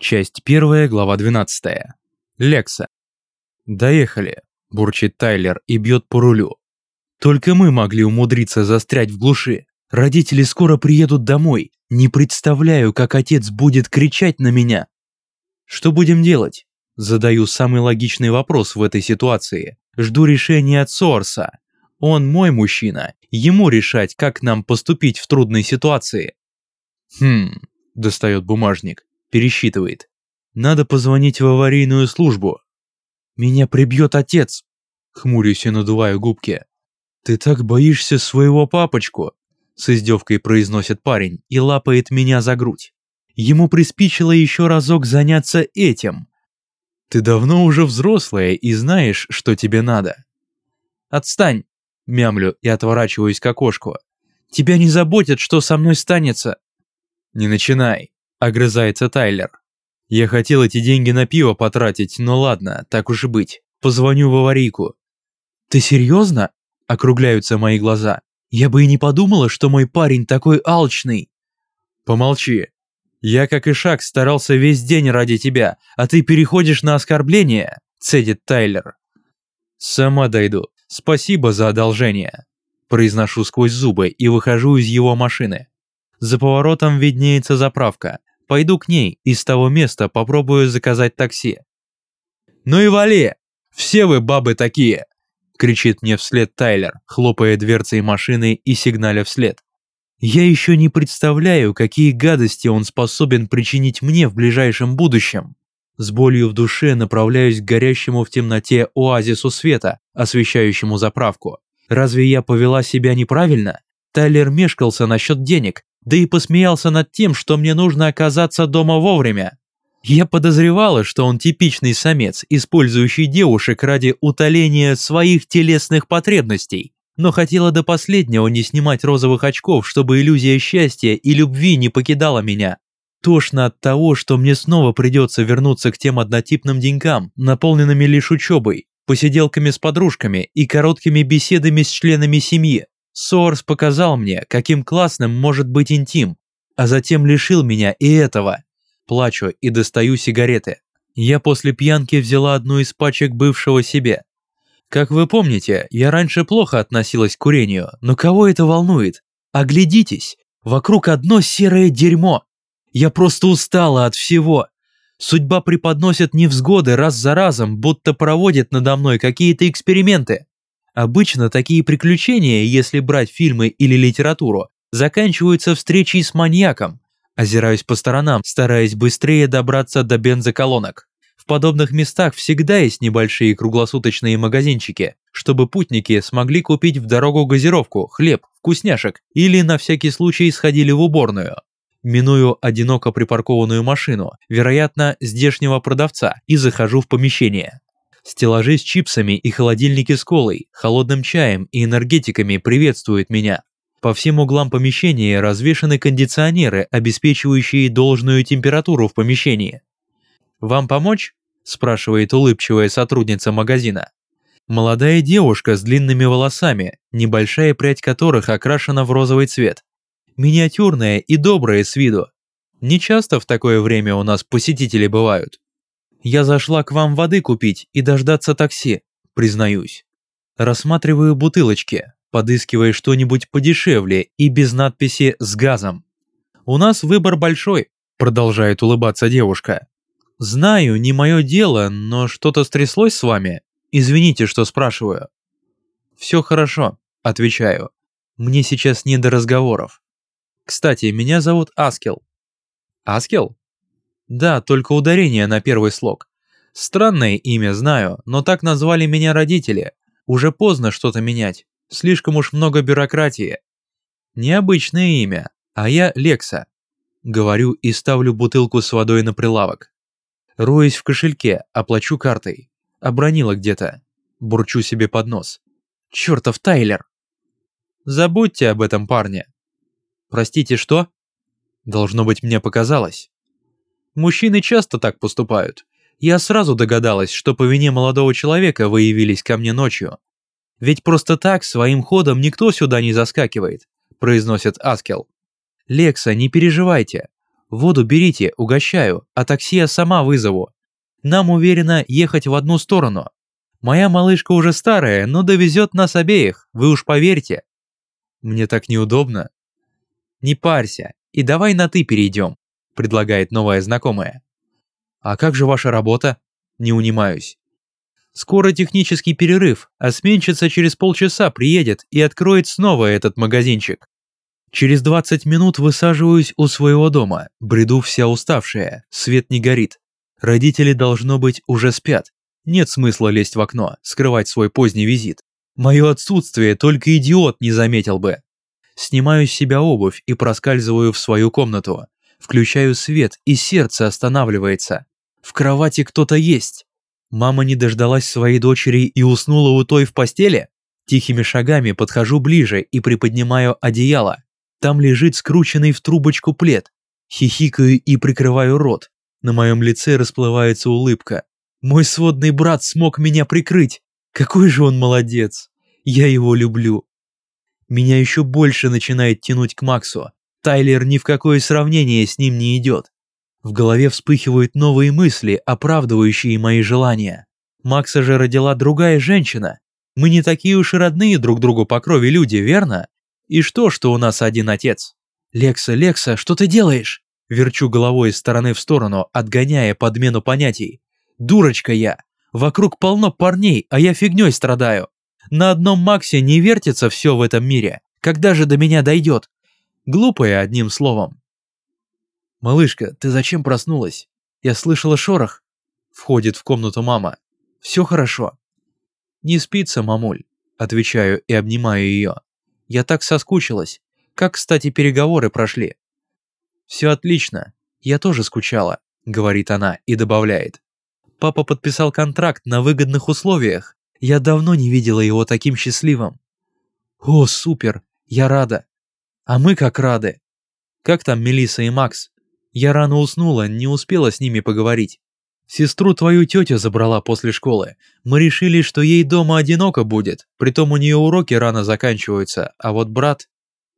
Часть первая, глава 12. Лекса. «Доехали», – бурчит Тайлер и бьет по рулю. «Только мы могли умудриться застрять в глуши. Родители скоро приедут домой. Не представляю, как отец будет кричать на меня». «Что будем делать?» Задаю самый логичный вопрос в этой ситуации. Жду решения от Сорса. Он мой мужчина. Ему решать, как нам поступить в трудной ситуации. Хм, достает бумажник пересчитывает. Надо позвонить в аварийную службу. Меня прибьет отец. Хмурюсь и надуваю губки. Ты так боишься своего папочку? С издевкой произносит парень и лапает меня за грудь. Ему приспичило еще разок заняться этим. Ты давно уже взрослая и знаешь, что тебе надо. Отстань, мямлю и отворачиваюсь к окошку. Тебя не заботит, что со мной станется. Не начинай, Огрызается Тайлер. Я хотел эти деньги на пиво потратить, но ладно, так уж и быть. Позвоню в аварийку. Ты серьезно? Округляются мои глаза. Я бы и не подумала, что мой парень такой алчный. Помолчи. Я, как и Шаг, старался весь день ради тебя, а ты переходишь на оскорбление, цедит Тайлер. Сама дойду. Спасибо за одолжение. Произношу сквозь зубы и выхожу из его машины. За поворотом виднеется заправка. Пойду к ней и с того места попробую заказать такси. «Ну и вали! Все вы бабы такие!» кричит мне вслед Тайлер, хлопая дверцей машины и сигналя вслед. Я еще не представляю, какие гадости он способен причинить мне в ближайшем будущем. С болью в душе направляюсь к горящему в темноте оазису света, освещающему заправку. Разве я повела себя неправильно? Тайлер мешкался насчет денег, да и посмеялся над тем, что мне нужно оказаться дома вовремя. Я подозревала, что он типичный самец, использующий девушек ради утоления своих телесных потребностей, но хотела до последнего не снимать розовых очков, чтобы иллюзия счастья и любви не покидала меня. Тошно от того, что мне снова придется вернуться к тем однотипным денькам, наполненными лишь учебой, посиделками с подружками и короткими беседами с членами семьи. Сорс показал мне, каким классным может быть интим, а затем лишил меня и этого. Плачу и достаю сигареты. Я после пьянки взяла одну из пачек бывшего себе. Как вы помните, я раньше плохо относилась к курению, но кого это волнует? Оглядитесь, вокруг одно серое дерьмо. Я просто устала от всего. Судьба преподносит невзгоды раз за разом, будто проводит надо мной какие-то эксперименты. Обычно такие приключения, если брать фильмы или литературу, заканчиваются встречей с маньяком. Озираюсь по сторонам, стараясь быстрее добраться до бензоколонок. В подобных местах всегда есть небольшие круглосуточные магазинчики, чтобы путники смогли купить в дорогу газировку, хлеб, вкусняшек или на всякий случай сходили в уборную. Миную одиноко припаркованную машину, вероятно, здешнего продавца, и захожу в помещение. Стеллажи с чипсами и холодильники с колой, холодным чаем и энергетиками приветствуют меня. По всем углам помещения развешаны кондиционеры, обеспечивающие должную температуру в помещении. «Вам помочь?» – спрашивает улыбчивая сотрудница магазина. Молодая девушка с длинными волосами, небольшая прядь которых окрашена в розовый цвет. Миниатюрная и добрая с виду. Не часто в такое время у нас посетители бывают. Я зашла к вам воды купить и дождаться такси, признаюсь. Рассматриваю бутылочки, подыскивая что-нибудь подешевле и без надписи «с газом». «У нас выбор большой», – продолжает улыбаться девушка. «Знаю, не мое дело, но что-то стряслось с вами? Извините, что спрашиваю». «Все хорошо», – отвечаю. «Мне сейчас не до разговоров. Кстати, меня зовут Аскел». «Аскел?» Да, только ударение на первый слог. Странное имя, знаю, но так назвали меня родители. Уже поздно что-то менять. Слишком уж много бюрократии. Необычное имя, а я Лекса. Говорю и ставлю бутылку с водой на прилавок. Роюсь в кошельке, оплачу картой. Обронила где-то. Бурчу себе под нос. Чертов Тайлер. Забудьте об этом парне. Простите, что? Должно быть, мне показалось. Мужчины часто так поступают. Я сразу догадалась, что по вине молодого человека вы явились ко мне ночью. Ведь просто так своим ходом никто сюда не заскакивает, произносит Аскел. Лекса, не переживайте. Воду берите, угощаю, а такси я сама вызову. Нам уверенно ехать в одну сторону. Моя малышка уже старая, но довезет нас обеих, вы уж поверьте. Мне так неудобно. Не парься, и давай на «ты» перейдем, предлагает новая знакомая. А как же ваша работа? Не унимаюсь. Скоро технический перерыв, а сменщица через полчаса приедет и откроет снова этот магазинчик. Через 20 минут высаживаюсь у своего дома, бреду вся уставшая, свет не горит. Родители, должно быть, уже спят. Нет смысла лезть в окно, скрывать свой поздний визит. Мое отсутствие только идиот не заметил бы. Снимаю с себя обувь и проскальзываю в свою комнату. Включаю свет, и сердце останавливается. В кровати кто-то есть. Мама не дождалась своей дочери и уснула у той в постели? Тихими шагами подхожу ближе и приподнимаю одеяло. Там лежит скрученный в трубочку плед. Хихикаю и прикрываю рот. На моем лице расплывается улыбка. Мой сводный брат смог меня прикрыть. Какой же он молодец. Я его люблю. Меня еще больше начинает тянуть к Максу. Тайлер ни в какое сравнение с ним не идет. В голове вспыхивают новые мысли, оправдывающие мои желания. Макса же родила другая женщина. Мы не такие уж и родные друг другу по крови люди, верно? И что, что у нас один отец? Лекса, Лекса, что ты делаешь? Верчу головой из стороны в сторону, отгоняя подмену понятий. Дурочка я. Вокруг полно парней, а я фигней страдаю. На одном Максе не вертится все в этом мире. Когда же до меня дойдет? Глупая, одним словом. «Малышка, ты зачем проснулась? Я слышала шорох». Входит в комнату мама. «Все хорошо». «Не спится, мамуль», отвечаю и обнимаю ее. Я так соскучилась. Как, кстати, переговоры прошли?» «Все отлично. Я тоже скучала», — говорит она и добавляет. «Папа подписал контракт на выгодных условиях. Я давно не видела его таким счастливым». «О, супер! Я рада!» «А мы как рады!» «Как там Мелиса и Макс?» «Я рано уснула, не успела с ними поговорить». Сестру твою тетя забрала после школы. Мы решили, что ей дома одиноко будет, притом у нее уроки рано заканчиваются, а вот брат...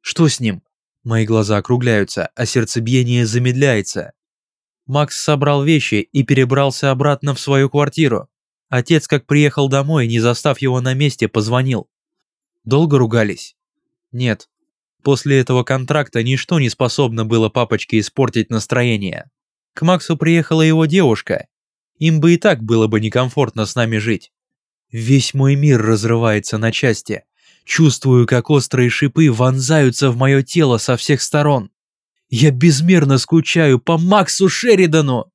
Что с ним? Мои глаза округляются, а сердцебиение замедляется. Макс собрал вещи и перебрался обратно в свою квартиру. Отец, как приехал домой, не застав его на месте, позвонил. Долго ругались? Нет. После этого контракта ничто не способно было папочке испортить настроение. К Максу приехала его девушка, им бы и так было бы некомфортно с нами жить. Весь мой мир разрывается на части. Чувствую, как острые шипы вонзаются в мое тело со всех сторон. Я безмерно скучаю по Максу Шеридану.